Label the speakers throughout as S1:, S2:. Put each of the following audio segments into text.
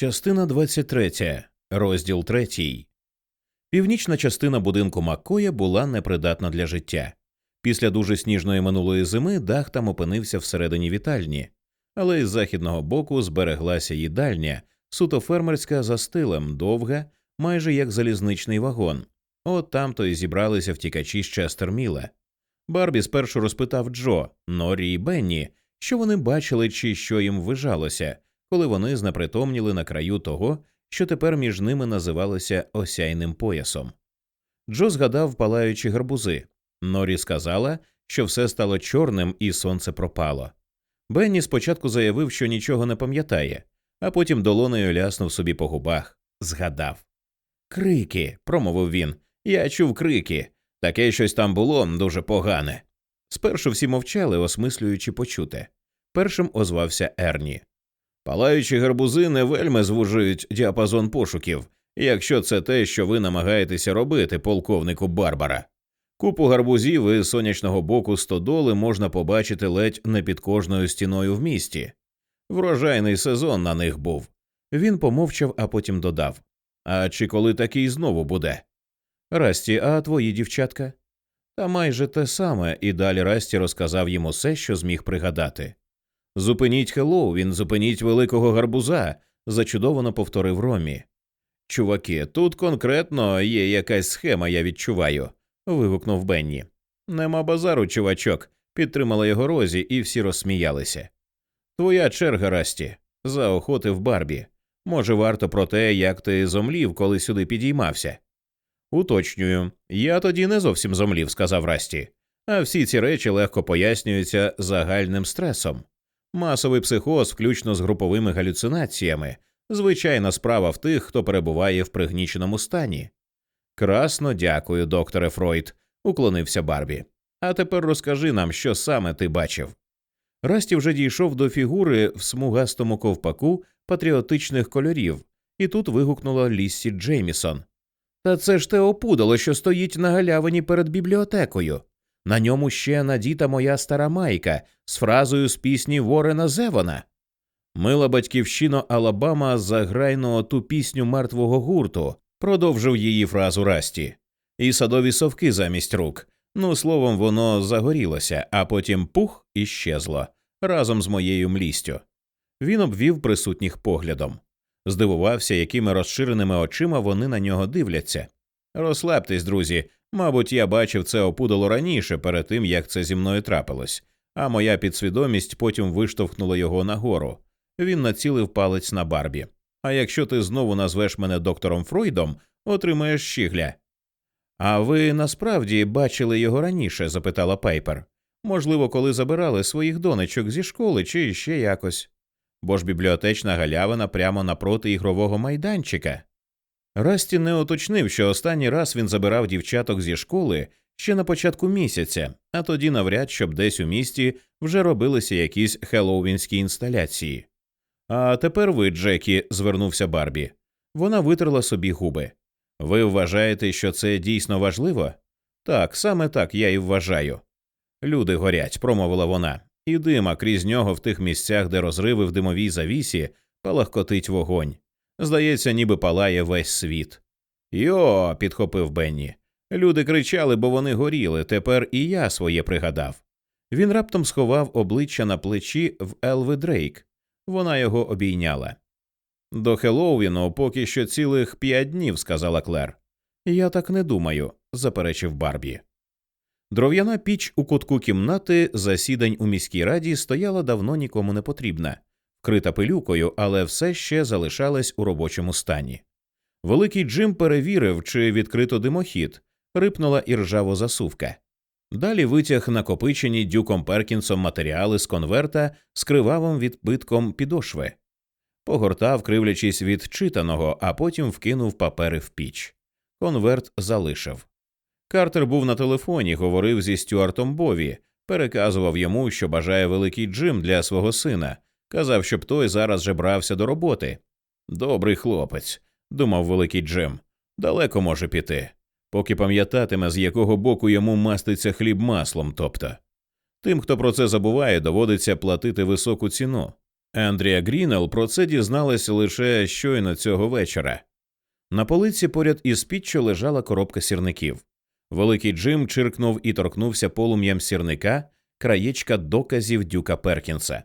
S1: Частина 23. Розділ 3. Північна частина будинку Маккоя була непридатна для життя. Після дуже сніжної минулої зими дах там опинився всередині вітальні, але із західного боку збереглася їдальня, суто фермерська за стилем, довга, майже як залізничний вагон. От там то й зібралися втікачі з Честерміла. Барбі спершу розпитав Джо, Норі і Бенні, що вони бачили чи що їм вижалося, коли вони знепритомніли на краю того, що тепер між ними називалося осяйним поясом. Джо згадав палаючі гарбузи. Норі сказала, що все стало чорним і сонце пропало. Бенні спочатку заявив, що нічого не пам'ятає, а потім долонею ляснув собі по губах. Згадав. Крики, промовив він. Я чув крики. Таке щось там було дуже погане. Спершу всі мовчали, осмислюючи почуте. Першим озвався Ерні. Палаючі гарбузи не вельми звужують діапазон пошуків, якщо це те, що ви намагаєтеся робити, полковнику Барбара. Купу гарбузів із сонячного боку стодоли можна побачити ледь не під кожною стіною в місті. Врожайний сезон на них був. Він помовчав, а потім додав А чи коли такий знову буде? Расті, а твої дівчатка? Та майже те саме, і далі Расті розказав їм усе, що зміг пригадати. Зупиніть Хеллоуін, зупиніть великого гарбуза, зачудовано повторив Ромі. Чуваки, тут конкретно є якась схема, я відчуваю. вигукнув Бенні. Нема базару, чувачок, підтримала його Розі, і всі розсміялися. Твоя черга, Расті, заохотив Барбі. Може, варто про те, як ти зомлів, коли сюди підіймався. Уточнюю, я тоді не зовсім зомлів, сказав Расті, а всі ці речі легко пояснюються загальним стресом. Масовий психоз, включно з груповими галюцинаціями, звичайна справа в тих, хто перебуває в пригніченому стані. Красно дякую, докторе Фройд, уклонився Барбі. А тепер розкажи нам, що саме ти бачив. Расті вже дійшов до фігури в смугастому ковпаку патріотичних кольорів, і тут вигукнула Ліссі Джеймісон. Та це ж те опудало, що стоїть на галявині перед бібліотекою. На ньому ще надіта моя стара майка з фразою з пісні Ворена Зевона. Мила батьківщина Алабама заграйно ту пісню мертвого гурту, продовжив її фразу Расті, і садові совки замість рук. Ну, словом, воно загорілося, а потім пух і щезло разом з моєю млістю. Він обвів присутніх поглядом, здивувався, якими розширеними очима вони на нього дивляться. Розслабтесь, друзі, Мабуть, я бачив це опудало раніше, перед тим як це зі мною трапилось, а моя підсвідомість потім виштовхнула його нагору. Він націлив палець на Барбі. А якщо ти знову назвеш мене доктором Фройдом, отримаєш щігля. А ви насправді бачили його раніше? запитала Пайпер. Можливо, коли забирали своїх донечок зі школи чи ще якось. Бо ж бібліотечна галявина прямо напроти ігрового майданчика. Расті не уточнив, що останній раз він забирав дівчаток зі школи ще на початку місяця, а тоді навряд щоб десь у місті вже робилися якісь хеллоуінські інсталяції. А тепер ви, Джекі, звернувся Барбі. Вона витерла собі губи. Ви вважаєте, що це дійсно важливо? Так, саме так я і вважаю. Люди горять, промовила вона, і дима крізь нього в тих місцях, де розриви в димовій завісі, палахкотить вогонь. Здається, ніби палає весь світ. Йо, підхопив Бенні. Люди кричали, бо вони горіли. Тепер і я своє пригадав. Він раптом сховав обличчя на плечі в Елви Дрейк. Вона його обійняла. До Хеллоуіну поки що цілих п'ять днів, сказала Клер. Я так не думаю, заперечив Барбі. Дров'яна піч у кутку кімнати засідань у міській раді стояла давно нікому не потрібна вкрита пилюкою, але все ще залишалась у робочому стані. Великий Джим перевірив, чи відкрито димохід, рипнула і ржаво засувка. Далі витяг накопичені дюком Перкінсом матеріали з конверта з кривавим відбитком підошви, погортав, кривлячись від читаного, а потім вкинув папери в піч. Конверт залишив. Картер був на телефоні, говорив зі Стюартом Бові, переказував йому, що бажає великий Джим для свого сина, Казав, щоб той зараз же брався до роботи. Добрий хлопець, думав великий Джим, далеко може піти, поки пам'ятатиме, з якого боку йому маститься хліб маслом, тобто. Тим, хто про це забуває, доводиться платити високу ціну. Андрія Грінел про це дізналася лише щойно цього вечора. На полиці поряд із піччю лежала коробка сірників. Великий Джим чиркнув і торкнувся полум'ям сірника краєчка доказів дюка Перкінса.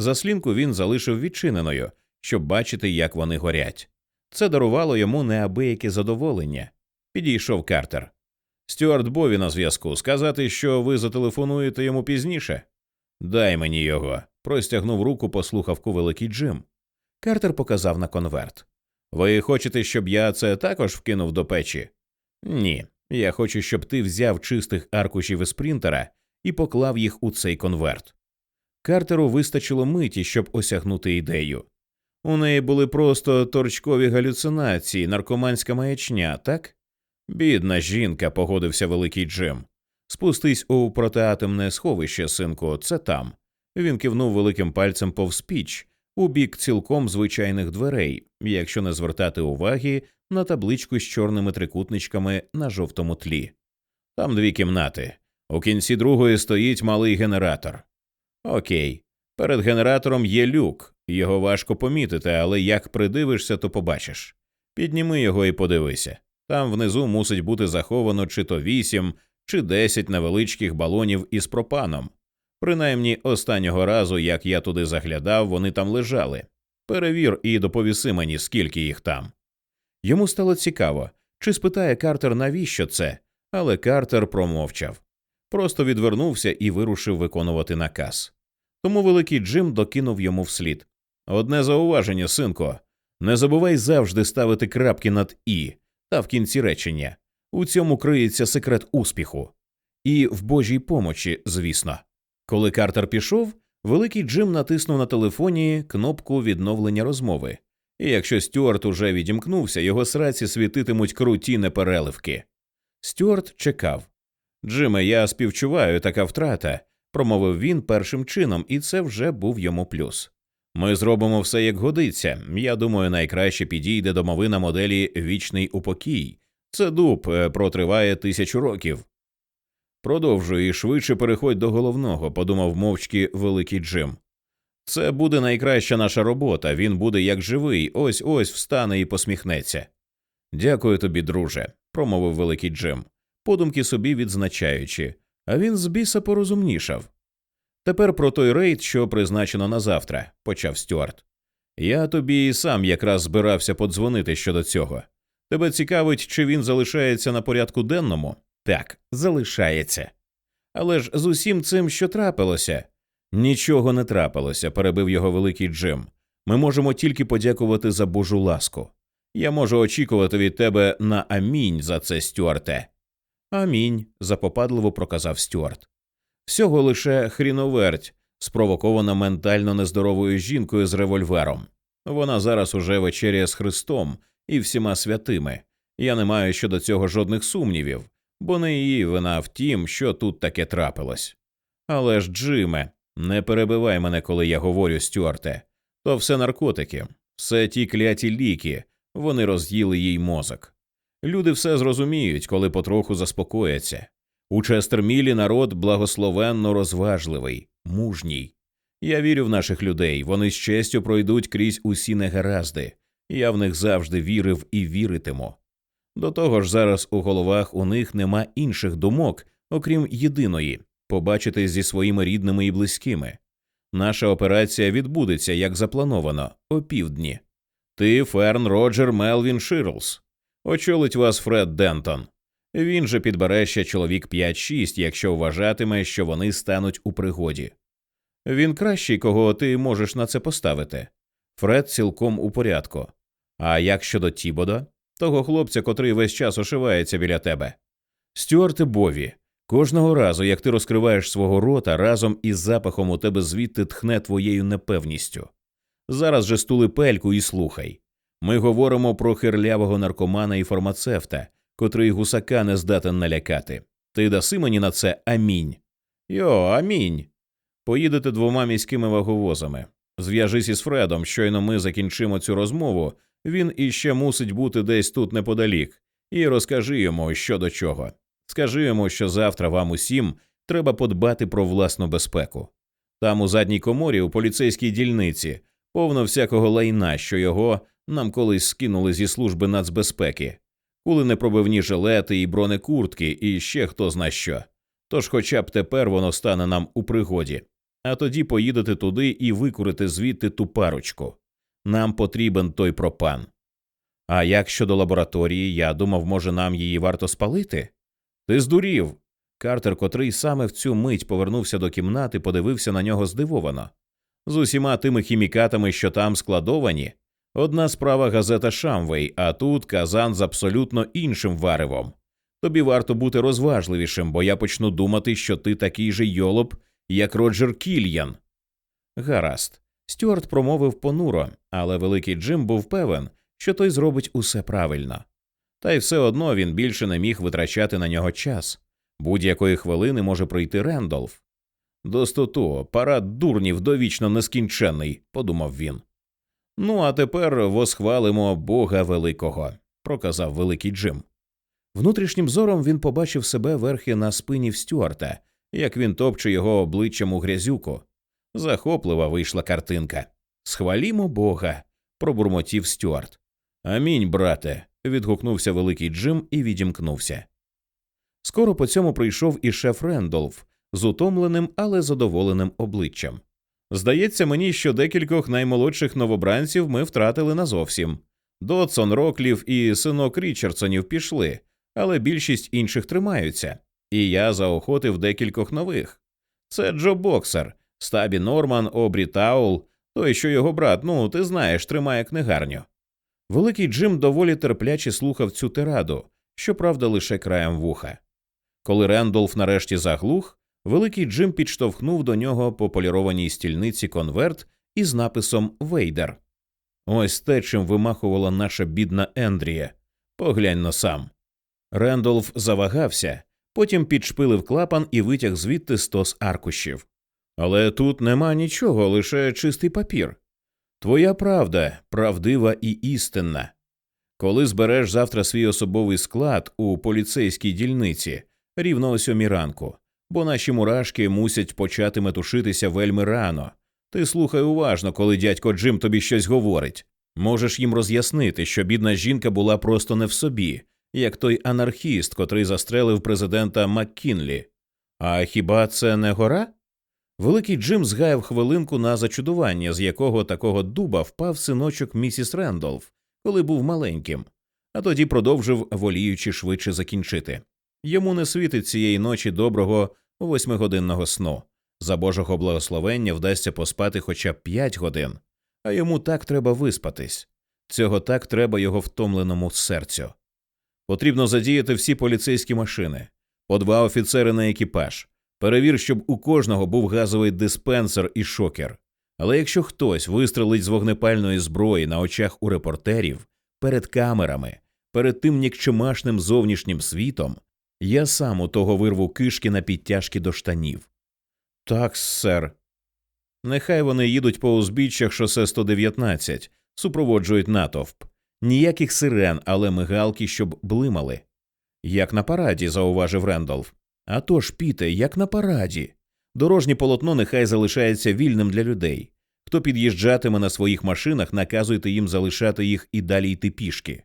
S1: Заслінку він залишив відчиненою, щоб бачити, як вони горять. Це дарувало йому неабияке задоволення. Підійшов Картер. Стюарт Бові на зв'язку. Сказати, що ви зателефонуєте йому пізніше. Дай мені його. Простягнув руку по слухавку великий Джим. Картер показав на конверт. Ви хочете, щоб я це також вкинув до печі? Ні. Я хочу, щоб ти взяв чистих аркушів із принтера і поклав їх у цей конверт. Картеру вистачило миті, щоб осягнути ідею. У неї були просто торчкові галюцинації, наркоманська маячня, так? Бідна жінка, погодився великий Джим. Спустись у протиатомне сховище, синку, це там. Він кивнув великим пальцем повз піч, у бік цілком звичайних дверей, якщо не звертати уваги на табличку з чорними трикутничками на жовтому тлі. Там дві кімнати. У кінці другої стоїть малий генератор. Окей. Перед генератором є люк, його важко помітити, але як придивишся, то побачиш. Підніми його і подивися. Там внизу мусить бути заховано чи то вісім, чи десять невеличких балонів із пропаном. Принаймні, останнього разу, як я туди заглядав, вони там лежали. Перевір і доповіси мені, скільки їх там. Йому стало цікаво, чи спитає Картер, навіщо це, але Картер промовчав. Просто відвернувся і вирушив виконувати наказ. Тому великий Джим докинув йому вслід. Одне зауваження, синко, не забувай завжди ставити крапки над і та в кінці речення. У цьому криється секрет успіху. І в Божій помочі, звісно. Коли Картер пішов, великий Джим натиснув на телефоні кнопку відновлення розмови, і якщо Стюарт уже відімкнувся, його сраці світитимуть круті непереливки. Стюарт чекав. Джиме, я співчуваю така втрата, промовив він першим чином, і це вже був йому плюс. Ми зробимо все як годиться. Я думаю, найкраще підійде домовина моделі Вічний упокій. Це дуб е, протриває тисячу років. Продовжуй і швидше переходь до головного, подумав мовчки великий Джим. Це буде найкраща наша робота. Він буде як живий, ось ось встане і посміхнеться. Дякую тобі, друже, промовив великий Джим, подумки собі відзначаючи, а він з біса порозумнішав. Тепер про той рейд, що призначено на завтра, почав Стюарт. Я тобі і сам якраз збирався подзвонити щодо цього. Тебе цікавить, чи він залишається на порядку денному? Так, залишається. Але ж з усім цим, що трапилося, нічого не трапилося, перебив його великий Джим. Ми можемо тільки подякувати за Божу ласку. Я можу очікувати від тебе на амінь за це, Стюарте. Амінь, запопадливо проказав Стюарт. Всього лише хріноверть, спровокована ментально нездоровою жінкою з револьвером. Вона зараз уже вечеряє з Христом і всіма святими. Я не маю щодо цього жодних сумнівів, бо не її вина в тім, що тут таке трапилось. Але ж, Джиме, не перебивай мене, коли я говорю, Стюарте. То все наркотики, все ті кляті ліки, вони роз'їли їй мозок. Люди все зрозуміють, коли потроху заспокояться. У Честермілі народ благословенно розважливий, мужній. Я вірю в наших людей, вони з честю пройдуть крізь усі негаразди. Я в них завжди вірив і віритиму. До того ж, зараз у головах у них нема інших думок, окрім єдиної побачити зі своїми рідними і близькими. Наша операція відбудеться як заплановано, опівдні. Ти, Ферн, Роджер, Мелвін Ширлс. Очолить вас Фред Дентон. Він же підбере ще чоловік 5-6, якщо вважатиме, що вони стануть у пригоді. Він кращий, кого ти можеш на це поставити. Фред цілком у порядку. А як щодо Тібода, того хлопця, котрий весь час ошивається біля тебе. Стюарте Бові, кожного разу, як ти розкриваєш свого рота, разом із запахом у тебе звідти тхне твоєю непевністю. Зараз же стули пельку і слухай. Ми говоримо про хирлявого наркомана і фармацевта, котрий гусака не здатен налякати. Ти даси мені на це амінь. Йо, амінь. Поїдете двома міськими ваговозами. Зв'яжись із Фредом, щойно ми закінчимо цю розмову. Він іще мусить бути десь тут неподалік, і розкажи йому, що до чого. Скажи йому, що завтра вам усім треба подбати про власну безпеку. Там у задній коморі у поліцейській дільниці повно всякого лайна, що його нам колись скинули зі служби нацбезпеки, куленепробивні жилети і бронекуртки, і ще хто зна що. Тож хоча б тепер воно стане нам у пригоді, а тоді поїдете туди і викурити звідти ту парочку. Нам потрібен той пропан. А як щодо лабораторії, я думав, може, нам її варто спалити? Ти здурів. Картер, котрий саме в цю мить повернувся до кімнати, подивився на нього здивовано. З усіма тими хімікатами, що там складовані, одна справа газета Шамвей, а тут казан з абсолютно іншим варивом. Тобі варто бути розважливішим, бо я почну думати, що ти такий же йолоп, як Роджер Кільян. Гаразд. Стюарт промовив понуро, але великий Джим був певен, що той зробить усе правильно. Та й все одно він більше не міг витрачати на нього час. Будь-якої хвилини може прийти Рендолф. Достоту, парад дурнів довічно нескінченний, подумав він. Ну, а тепер восхвалимо Бога Великого, проказав великий Джим. Внутрішнім зором він побачив себе верхи на спині в Стюарта, як він топче його обличчям у грязюку. Захоплива вийшла картинка. Схвалімо Бога, пробурмотів Стюарт. Амінь, брате. відгукнувся великий Джим і відімкнувся. Скоро по цьому прийшов і шеф Рендолф з утомленим, але задоволеним обличчям. Здається мені, що декількох наймолодших новобранців ми втратили назовсім. Додсон, Роклів і синок Річардсонів пішли, але більшість інших тримаються, і я заохотив декількох нових. Це Джо Боксер, Стабі Норман, Обрі Таул, той, що його брат, ну ти знаєш, тримає книгарню. Великий Джим доволі терпляче слухав цю тираду, щоправда, лише краєм вуха. Коли Рендолф нарешті заглух, великий Джим підштовхнув до нього по полірованій стільниці конверт із написом Вейдер. Ось те, чим вимахувала наша бідна Ендрія. Поглянь но сам. Рендолф завагався, потім підшпилив клапан і витяг звідти стос аркушів. Але тут нема нічого, лише чистий папір. Твоя правда, правдива і істинна. Коли збереш завтра свій особовий склад у поліцейській дільниці рівно о сьомій ранку, бо наші мурашки мусять почати метушитися вельми рано. Ти слухай уважно, коли дядько Джим тобі щось говорить. Можеш їм роз'яснити, що бідна жінка була просто не в собі, як той анархіст, котрий застрелив президента Маккінлі. А хіба це не гора? Великий Джим згаяв хвилинку на зачудування, з якого такого дуба впав синочок місіс Рендолф, коли був маленьким, а тоді продовжив, воліючи швидше закінчити. Йому не світить цієї ночі доброго восьмигодинного сну. За Божого благословення вдасться поспати хоча б п'ять годин, а йому так треба виспатись. Цього так треба його втомленому серцю. Потрібно задіяти всі поліцейські машини, по два офіцери на екіпаж. Перевір, щоб у кожного був газовий диспенсер і шокер. Але якщо хтось вистрелить з вогнепальної зброї на очах у репортерів, перед камерами, перед тим нікчемашним зовнішнім світом, я сам у того вирву кишки на підтяжки до штанів. Так, сер. Нехай вони їдуть по узбіччях шосе 119, супроводжують натовп. Ніяких сирен, але мигалки, щоб блимали. Як на параді, зауважив Рендолф. А тож, піте, як на параді. Дорожнє полотно нехай залишається вільним для людей. Хто під'їжджатиме на своїх машинах, наказуйте їм залишати їх і далі йти пішки.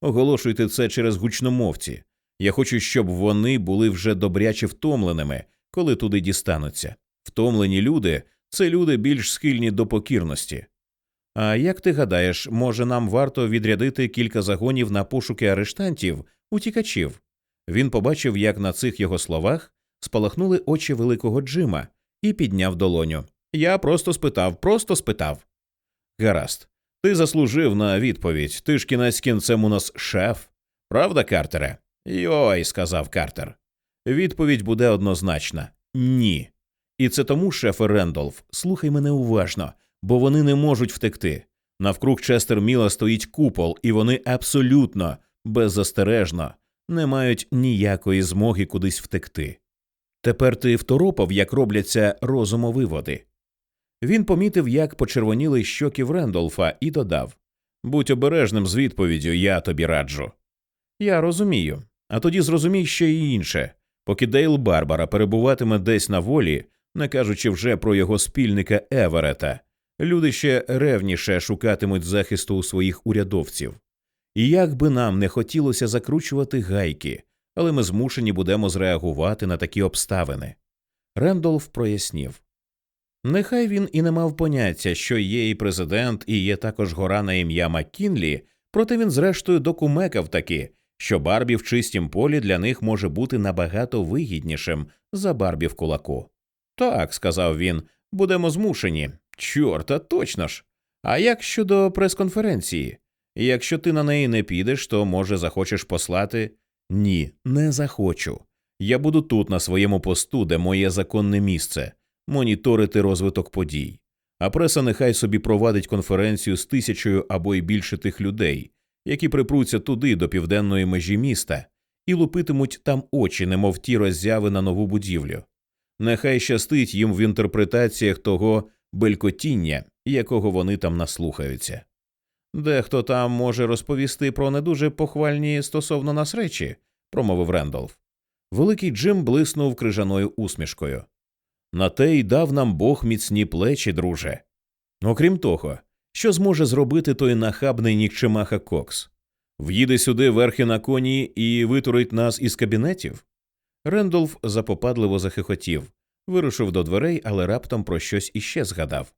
S1: Оголошуйте це через гучномовці. Я хочу, щоб вони були вже добряче втомленими, коли туди дістануться. Втомлені люди це люди більш схильні до покірності. А як ти гадаєш, може нам варто відрядити кілька загонів на пошуки арештантів, утікачів? Він побачив, як на цих його словах спалахнули очі великого Джима і підняв долоню. Я просто спитав, просто спитав. Гаразд, ти заслужив на відповідь. Ти ж кінець кінцем у нас шеф. Правда, Картере? Йой, сказав Картер. Відповідь буде однозначна ні. І це тому, шефе Рендолф, слухай мене уважно, бо вони не можуть втекти. Навкруг Честер Міла стоїть купол, і вони абсолютно беззастережно не мають ніякої змоги кудись втекти. Тепер ти второпав, як робляться розумовиводи. Він помітив, як почервоніли щоки в Рендолфа, і додав Будь обережним з відповіддю, я тобі раджу. Я розумію. А тоді зрозумій ще й інше поки Дейл Барбара перебуватиме десь на волі, не кажучи вже про його спільника Еверета. Люди ще ревніше шукатимуть захисту у своїх урядовців. І як би нам не хотілося закручувати гайки, але ми змушені будемо зреагувати на такі обставини. Рендолф прояснів нехай він і не мав поняття, що є і президент, і є також гора на ім'я Маккінлі, проте він, зрештою, докумекав таки, що Барбі в чистім полі для них може бути набагато вигіднішим за Барбі в кулаку. Так, сказав він, будемо змушені. Чорта, точно ж. А як щодо прес-конференції? Якщо ти на неї не підеш, то може захочеш послати. Ні, не захочу. Я буду тут, на своєму посту, де моє законне місце, моніторити розвиток подій. А преса нехай собі провадить конференцію з тисячою або й більше тих людей, які припруться туди до південної межі міста, і лупитимуть там очі, немов ті роззяви на нову будівлю. Нехай щастить їм в інтерпретаціях того белькотіння, якого вони там наслухаються. Дехто там може розповісти про не дуже похвальні стосовно нас речі, промовив Рендолф. Великий Джим блиснув крижаною усмішкою. На те й дав нам Бог міцні плечі, друже. Окрім того, що зможе зробити той нахабний нікчемаха Кокс? В'їде сюди верхи на коні і витурить нас із кабінетів? Рендолф запопадливо захихотів, вирушив до дверей, але раптом про щось іще згадав.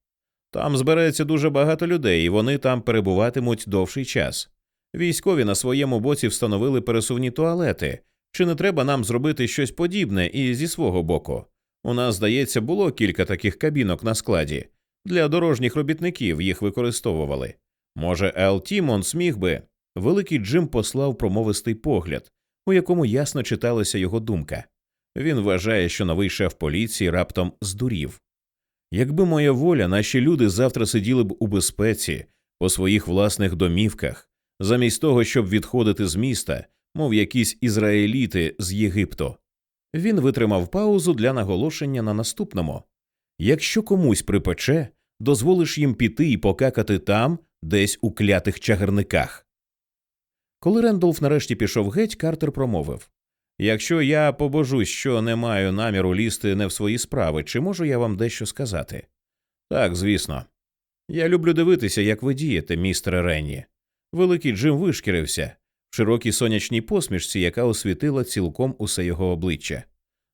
S1: Там збереться дуже багато людей, і вони там перебуватимуть довший час. Військові на своєму боці встановили пересувні туалети. Чи не треба нам зробити щось подібне і зі свого боку? У нас, здається, було кілька таких кабінок на складі. Для дорожніх робітників їх використовували. Може, Ел Тімон сміг би. Великий Джим послав промовистий погляд, у якому ясно читалася його думка. Він вважає, що новий шеф поліції раптом здурів. Якби моя воля, наші люди завтра сиділи б у безпеці по своїх власних домівках, замість того, щоб відходити з міста, мов якісь ізраїліти з Єгипту. Він витримав паузу для наголошення на наступному якщо комусь припече, дозволиш їм піти і покакати там, десь у клятих чагарниках. Коли Рендолф нарешті пішов геть, Картер промовив Якщо я побожусь, що не маю наміру лізти не в свої справи, чи можу я вам дещо сказати? Так, звісно. Я люблю дивитися, як ви дієте, містере Ренні. Великий Джим вишкірився в широкій сонячній посмішці, яка освітила цілком усе його обличчя.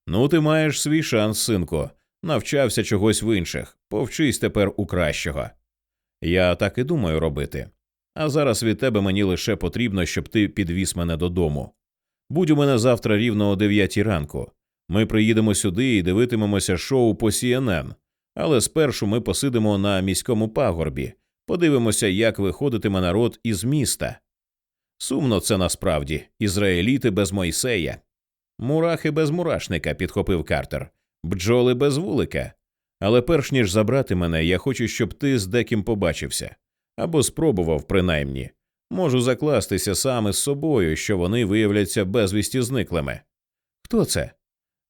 S1: Ну, ти маєш свій шанс, синку. Навчався чогось в інших. Повчись тепер у кращого. Я так і думаю робити. А зараз від тебе мені лише потрібно, щоб ти підвіз мене додому. Будь у мене завтра рівно о дев'ятій ранку. Ми приїдемо сюди і дивитимемося шоу по CNN. але спершу ми посидимо на міському пагорбі, подивимося, як виходитиме народ із міста. Сумно це насправді ізраїліти без Мойсея. Мурахи без мурашника, підхопив Картер, бджоли без вулика. Але перш ніж забрати мене, я хочу, щоб ти з деким побачився або спробував, принаймні. Можу закластися саме з собою, що вони виявляться безвісті зниклими. Хто це?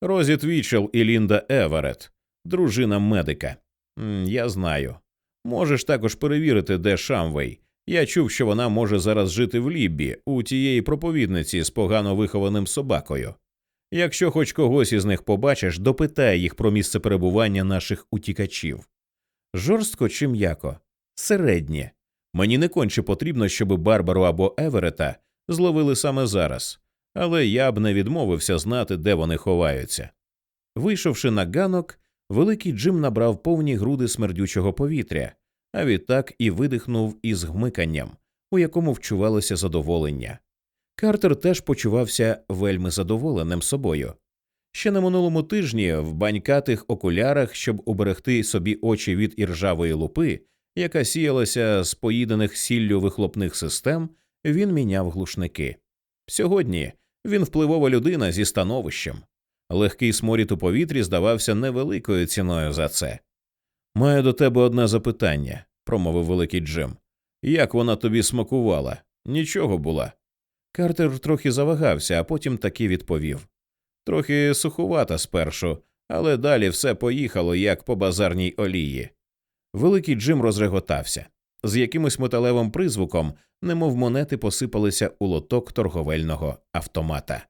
S1: Розі Твічел і Лінда Еверет, дружина медика. Я знаю. Можеш також перевірити, де Шамвей. Я чув, що вона може зараз жити в Ліббі, у тієї проповідниці з погано вихованим собакою. Якщо хоч когось із них побачиш, допитай їх про місце перебування наших утікачів. Жорстко чи м'яко, середнє. Мені не конче потрібно, щоб Барбару або Еверета зловили саме зараз, але я б не відмовився знати, де вони ховаються. Вийшовши на ганок, великий Джим набрав повні груди смердючого повітря, а відтак і видихнув із гмиканням, у якому вчувалося задоволення. Картер теж почувався вельми задоволеним собою. Ще на минулому тижні в банькатих окулярах, щоб уберегти собі очі від іржавої лупи, яка сіялася з поїдених сіллю вихлопних систем, він міняв глушники. Сьогодні він впливова людина зі становищем. Легкий сморід у повітрі здавався невеликою ціною за це. Маю до тебе одне запитання, промовив великий Джим. Як вона тобі смакувала? Нічого була. Картер трохи завагався, а потім таки відповів трохи сухувата спершу, але далі все поїхало, як по базарній олії. Великий Джим розреготався. З якимось металевим призвуком, немов монети посипалися у лоток торговельного автомата.